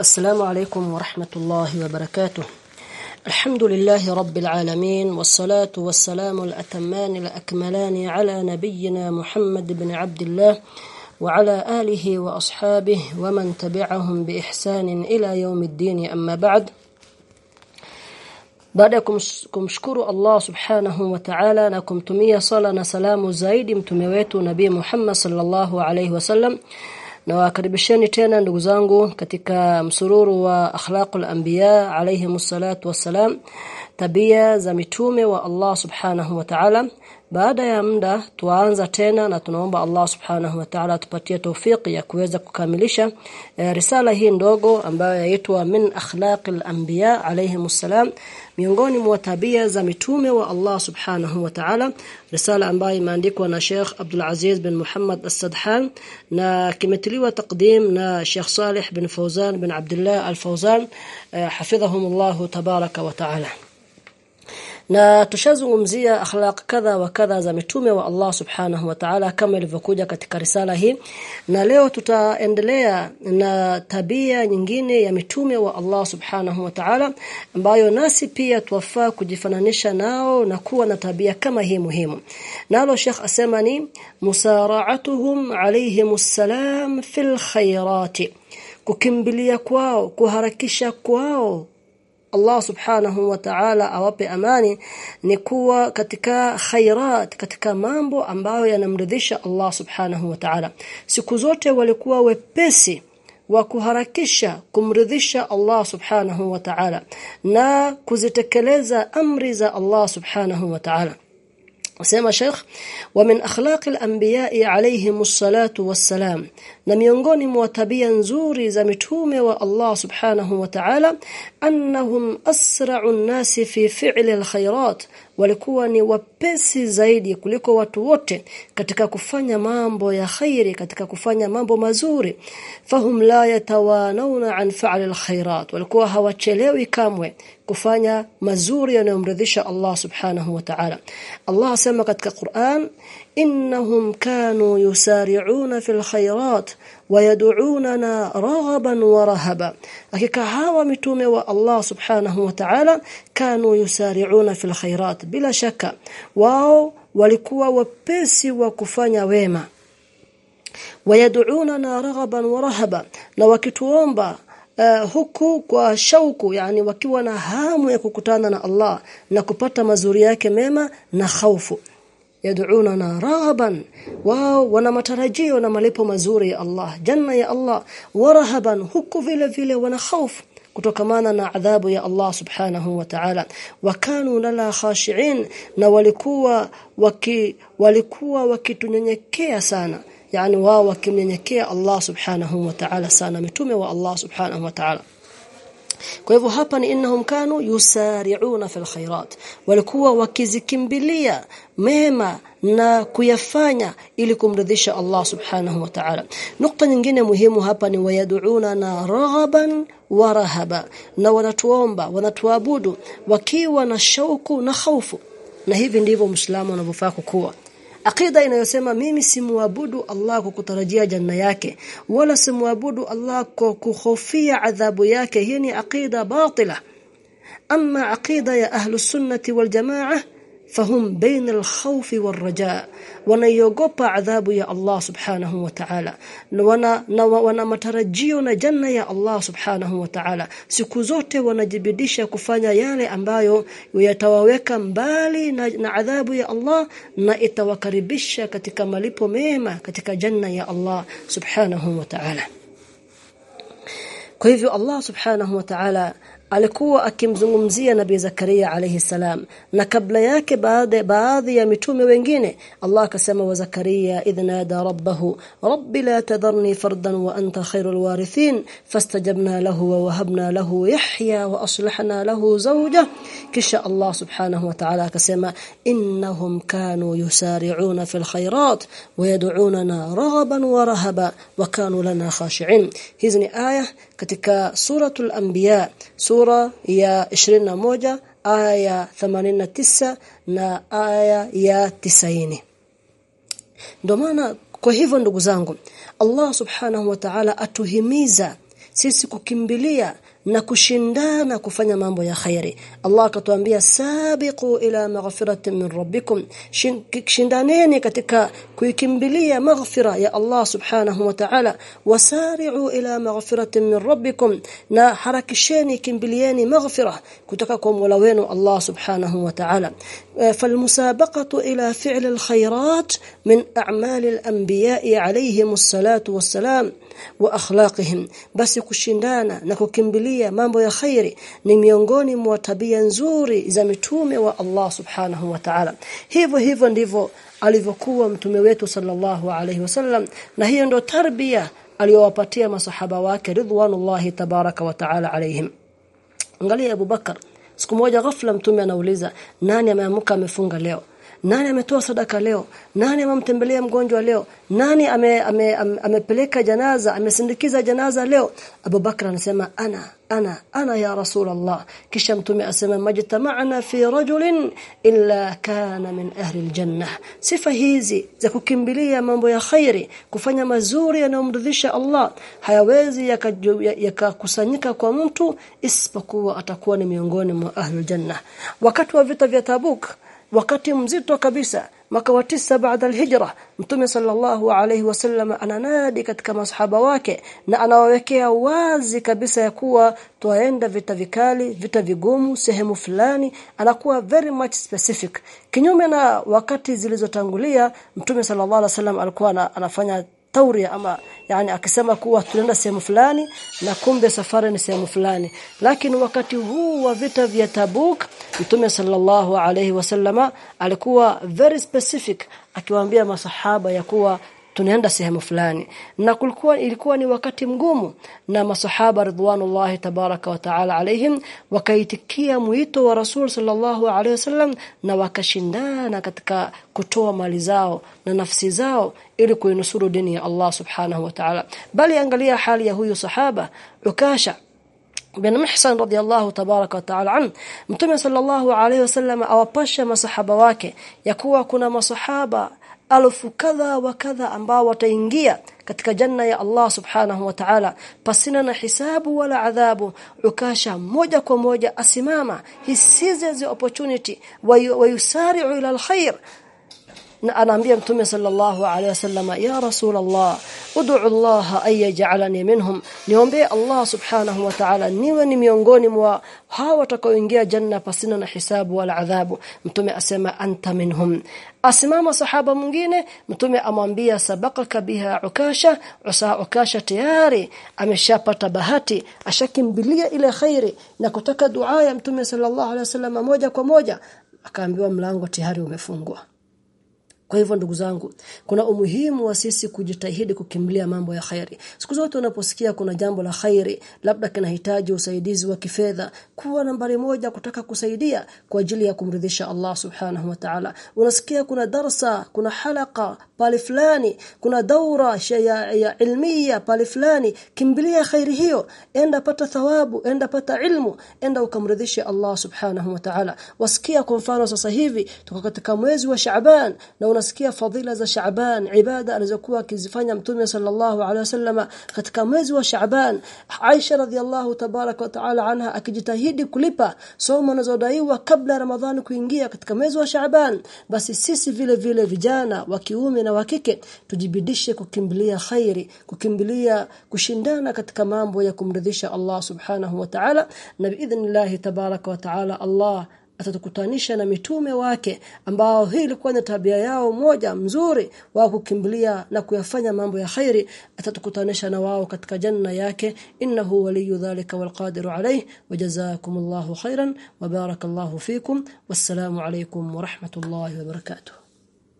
السلام عليكم ورحمة الله وبركاته. الحمد لله رب العالمين والصلاة والسلام الأتمان الأكملان على نبينا محمد بن عبد الله وعلى آله وأصحابه ومن تبعهم بإحسان إلى يوم الدين. أما بعد baada ya kumshukuru Allah subhanahu wa ta'ala na kumtumia sala na salamu wetu nabii Muhammad sallallahu alaihi wasallam na wakaribisheni tena ndugu zangu katika msururu wa akhlaqul anbiya alayhi salatu wassalam tabia za mitume wa Allah subhanahu wa ta'ala. Baada ya muda tuanza tena na tunaomba Allah subhanahu wa ta'ala atupatie taufiki ya kuweza kukamilisha e, risala hii ndogo ambayo yaitwa min akhlaqil anbiya alayhi salam miongoni mwa tabia za mitume wa Allah subhanahu wa ta'ala risala ambayo imeandikwa na Sheikh Abdul Aziz bin Muhammad As-Sadhan na kimetiliwa takdim na Sheikh Salih bin Fawzan bin Abdullah Al-Fawzan hafidhahumullah tabaraka wa ta'ala na tushazungumzia akhlaq kadha wa kadha za mitume wa Allah subhanahu wa ta'ala kama ilivyokuja katika risala hii. Na leo tutaendelea na tabia nyingine ya mitume wa Allah subhanahu wa ta'ala ambayo nasi pia tuwafaa kujifananisha nao na kuwa na tabia kama hii muhimu. Nalo Sheikh asema ni musara'atuhum alayhimus salam fil khairati. Kukimbilia kwao kuharakisha kwao Allah subhanahu wa ta'ala awape amani ni kuwa katika khairat katika mambo ambayo yanamridhisha Allah subhanahu wa ta'ala. Siku zote walikuwa wepesi wa kuharakisha kumridhisha Allah subhanahu wa ta'ala na kuzitekeleza amri za Allah subhanahu wa ta'ala Wasema Sheikh wa min akhlaqil anbiya'i alayhimus salatu wassalam na miongoni mwa tabia nzuri za mitume wa Allah subhanahu wa ta'ala annahum asra'u an-nasi fi fi'li al-khairat walikuwa ni wapesi zaidi kuliko watu wote katika kufanya mambo ya khairi katika kufanya mambo mazuri. Fahum la yatawanauna an fa'l al-khairat walikuwa hawachelewi kamwe kufanya mazuri yanayomridhisha Allah subhanahu wa ta'ala. Allah asema katika Qur'an innahum kanu yusari'una fil khairat wayad'unana raghaban wa rahaba. Hakika hawa mitume wa Allah subhanahu wa ta'ala kanu yusari'una fil khairat bila shaka. Wao walikuwa wapesi wa kufanya wema. Wayad'unana raghaban wa rahaba na wakituomba Uh, huku kwa shauku yani wakiwa na hamu ya kukutana na Allah na kupata mazuri yake mema na khaufu yad'unana rahaban wao wana matarajio na malipo mazuri ya Allah. Janna ya Allah. Warahaban. Huku vile vile wana khaufu kutokamana na adhabu ya Allah subhanahu wa ta'ala. Wakanu lala khashi'in. Na walikuwa waki walikuwa wakitunyenyekea sana. Yani wao wakimnyenyekea Allah subhanahu wa ta'ala sana. Mitume wa Allah subhanahu wa ta'ala kwa hivyo hapa ni innahum kanu yusari'una fil khairat. Walikuwa wakizikimbilia mema na kuyafanya ili kumridhisha Allah subhanahu wa ta'ala. Nukta nyingine muhimu hapa ni wayad'una na raghaban wa rahaba. Na wanatuomba wanatuabudu wakiwa na shauku na khaufu. Na hivi ndivyo muislamu anavyofaa kukua Akida inayosema mimi simuabudu Allah kwa kutarajia janna yake wala simuabudu Allah kwa kuhofia adhabu yake. Hii ni akida batila. Amma akida ya ahlus sunnati wal jamaa fahum baina al-khawf wal-raja wanayogopa adhabu ya Allah subhanahu wa ta'ala. Wana, na wana matarajio na janna ya Allah subhanahu wa ta'ala. Siku zote wanajibidisha kufanya yale ambayo yatawaweka mbali na, na adhabu ya Allah na itawakaribisha katika malipo mema katika janna ya Allah subhanahu wa ta'ala. Kwa hivyo Allah subhanahu wa ta'ala alikuwa akimzungumzia nabii Zakaria alayhi salam na kabla yake baadhi baadhi ya mitume wengine Allah akasema wa Zakaria idhnada rabbahu rabbi la tadharni fardan wa anta khairul warithin fastajabna lahu wa wahabna lahu yahya wa aslahna lahu zawja kisha Allah subhanahu wa ta'ala akasema innahum kanu yusari'una fil khairat wa yad'unana raghaban wa rahaba wa kanu lana khashi'in hizi ni aya katika suratul anbiya sura ya 21 aya ya 89 na aya ya 90 ndio maana kwa hivyo ndugu zangu Allah subhanahu wa ta'ala atuhimiza sisi kukimbilia na kushindana kufanya mambo ya khairi. Allah akatuambia sabiqu ila maghfiratin min rabbikum. Shindaneni katika kuikimbilia maghfira ya Allah subhanahu wa ta'ala. Wasari'u ila maghfiratin min rabbikum. Na harakisheni kimbilieni maghfira kutoka kwa Mola wenu Allah subhanahu wa ta'ala فالمسابقه الى فعل الخيرات من اعمال الانبياء عليهم الصلاه والسلام واخلاقهم basi kushindana na kukimbilia mambo ya khairi ni miongoni mwa tabia nzuri za mitume wa Allah subhanahu wa ta'ala hivyo hivyo ndivyo alivyokuwa mtume wetu sallallahu alaihi wasallam na hiyo ndo tarbia aliyowapatia masahaba wake ridwanullahi tabaraka wa ta'ala alaihim angalia Abu Bakar siku moja ghafla mtume anauliza nani ameamka amefunga leo nani ametoa sadaka leo? Nani amemtembelea mgonjwa leo? Nani ame, ame, ame, amepeleka janaza amesindikiza janaza leo? Abu Bakr anasema ana ana ana ya rasul Allah kisha mtume asema majtama'na fi rajulin illa kana min ahli aljanna sifa hizi za kukimbilia mambo ya khairi kufanya mazuri yanayomridhisha Allah hayawezi yakakusanyika yaka kwa mtu isipokuwa atakuwa ni miongoni mwa ahli aljanna wakati wa vita vya Tabuk wakati mzito kabisa mwaka wa tisa baada alhijra mtume sallallahu alayhi wasallam ananadi katika masahaba wake na anawawekea wazi kabisa ya kuwa twaenda vita vikali vita vigumu sehemu fulani anakuwa very much specific. Kinyume na wakati zilizotangulia mtume sallallahu alayhi wasallam alikuwa anafanya tauria ama yani akisema kuwa tunaenda sehemu fulani na kumbe safari ni sehemu fulani. Lakini wakati huu wa vita vya Tabuk Mtume sallallahu alayhi wasallama alikuwa very specific akiwaambia masahaba ya kuwa tunaenda sehemu fulani. Na kulikuwa ilikuwa ni wakati mgumu. Na masahaba ridwanullahi tabaraka wa taala alaihim wakaitikia mwito wa rasul sallallahu alaihi wasallam na wakashindana katika kutoa mali zao na nafsi zao ili kuinusuru dini ya Allah subhanahu wa ta'ala. Bali angalia hali ya huyu sahaba ukasha bin Mihsan radiyallahu tabaraka wa taala an mtume sallallahu alayhi wasallam awapasha masahaba wake ya kuwa kuna masahaba alfu kadha wa kadha ambao wataingia katika janna ya Allah subhanahu wa ta'ala pasina na hisabu wala adhabu ukasha moja kwa moja asimama he seizes the opportunity wayusari'u ila alkhair. Na anaambia mtume sallallahu alaihi wasallam ya rasulullah ud'u Allah ay yaj'alani minhum niombe Allah subhanahu wa ta'ala niwe ni miongoni mwa hawa watakaoingia janna pasina na hisabu wala adhabu. Mtume asema anta minhum. Asimama sahaba mwingine mtume amwambia sabaqaka biha ukasha. Usa ukasha tayari ameshapata bahati ashakimbilia ile khairi na kutaka dua ya mtume sallallahu alaihi wasallam moja kwa moja. Akaambiwa mlango tayari umefungwa kwa hivyo ndugu zangu, kuna umuhimu wa sisi kujitahidi kukimbilia mambo ya khairi. Siku zote unaposikia kuna jambo la khairi, labda kinahitaji usaidizi wa kifedha, kuwa nambari moja kutaka kusaidia kwa ajili ya kumridhisha Allah Subhanahu wa Ta'ala. Unasikia kuna darsa, kuna halaka pale fulani, kuna daura ya, ya ilmia pale fulani, kimbilia khairi hiyo, enda pata thawabu, enda pata ilmu, enda ukamridhisha Allah Subhanahu wa Ta'ala. Wasikia kwa mfano sasa hivi tuko katika mwezi wa Shaaban na unasikia fadhila za Shaaban ibada alizokuwa akizifanya mtume sallallahu alaihi wasallam katika mwezi wa Shaaban Aisha radhiallahu tabarak wa taala anha akijitahidi kulipa somo anazodaiwa kabla Ramadhani kuingia katika mwezi wa Shaaban basi sisi vile vile vijana wa kiume na wa kike tujibidishe kukimbilia khairi kukimbilia kushindana katika mambo ya kumridhisha Allah subhanahu wa ta'ala. Na biidhnillah tabarak wa taala Allah atatukutanisha na mitume wake ambao hii ilikuwa ni tabia yao moja mzuri wa kukimbilia na kuyafanya mambo ya khairi atatukutanisha na wao katika janna yake. Innahu waliyu dhalika walqadiru alayhi wajazakumullahu khairan wa barakallahu fikum. Wassalamu alaykum wa rahmatullahi wa barakatuh